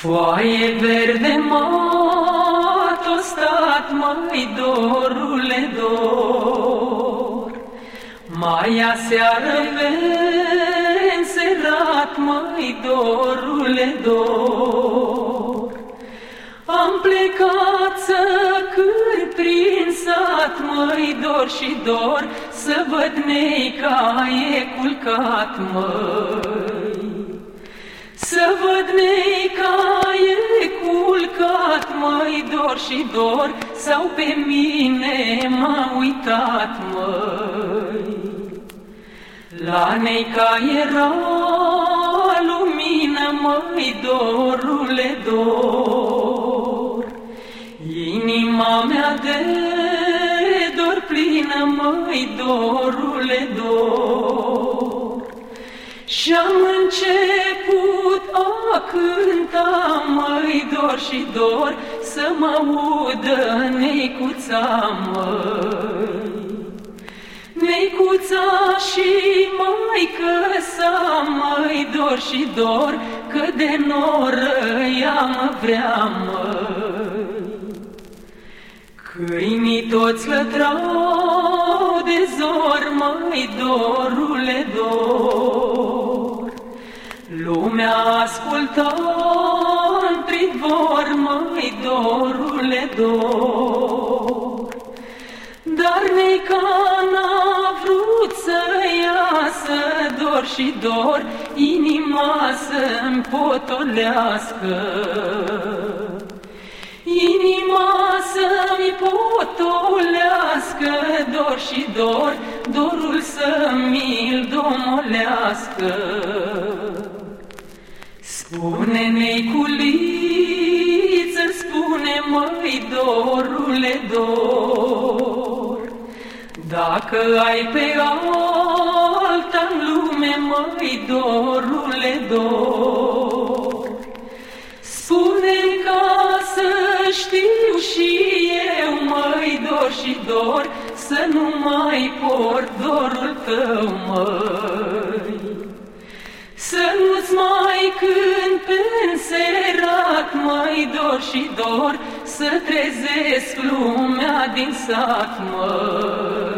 Foaie verde m-a tostat, mai dorule dor. Mai aseară înserat, mai dorule dor. Am plecat să cânt prin sat, măi dor și dor, să văd neica e culcat, măi. Să văd neica dor și dor, sau pe mine m-a uitat, măi. La neica era lumină, măi, dorule, dor. Inima mea de dor plină, măi, dorule, dor. Și-am început a cânta, măi, dor și dor, să mă audă neicuța, măi. Neicuța și mai sa, mai dor și dor, că de noră ea mă vrea, măi. Câinii toți lătrau de zor, mai dorule dor. Lumea asculta în pridvor, mai dorule dor. Dar neca n-a vrut să iasă dor și dor, inima să-mi potolească. Inima să-mi potolească dor și dor, dorul să mi-l domolească. Spune neiculiță, spune măi dorule dor, Dacă ai pe alta în lume măi dorule dor, spune ca să știu și eu măi dor și dor, Să nu mai port dorul tău măi. Să nu-ți mai cânt pe înserat, mai dor și dor, Să trezesc lumea din sat, măi.